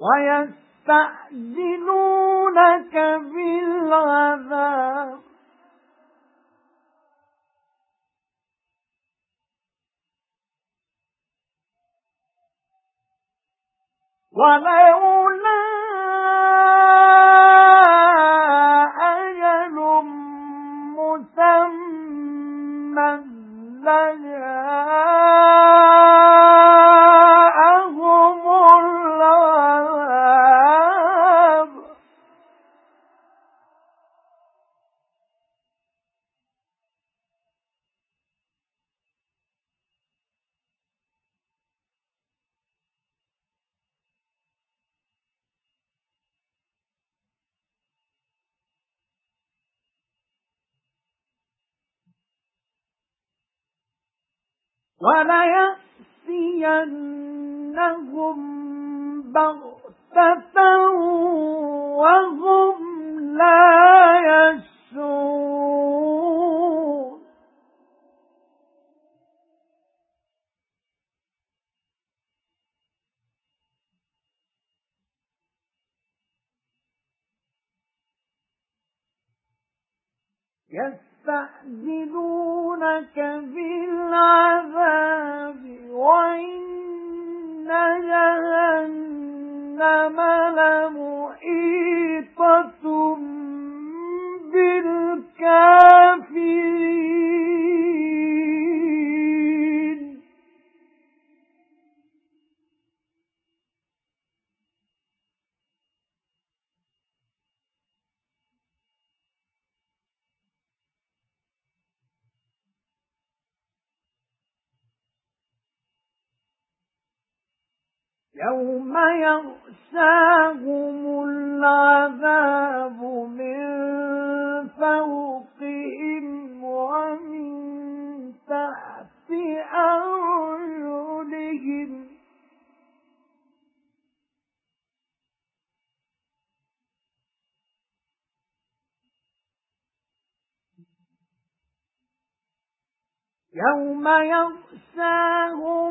وَيَسْتَعْجِلُونَكَ بِالْعَذَابِ. وَلَوْلَا أَجَلٌ مُّسَمًّى وَلَيَأْتِيَنَّهُم بَغْتَةً وَهُمْ لَا يَشْعُرُونَ. يَسْتَعْجِلُونَكَ بِالْعَذَابِ وَإِنَّ جَهَنَّمَ لَمُحِيطَةٌ يَوْمَ يَغْشَاهُمُ الْعَذَابُ مِنْ فَوْقِهِمْ وَمِنْ تَحْتِ أَرْجُلِهِمْ يَوْمَ يَغْشَاهُمُ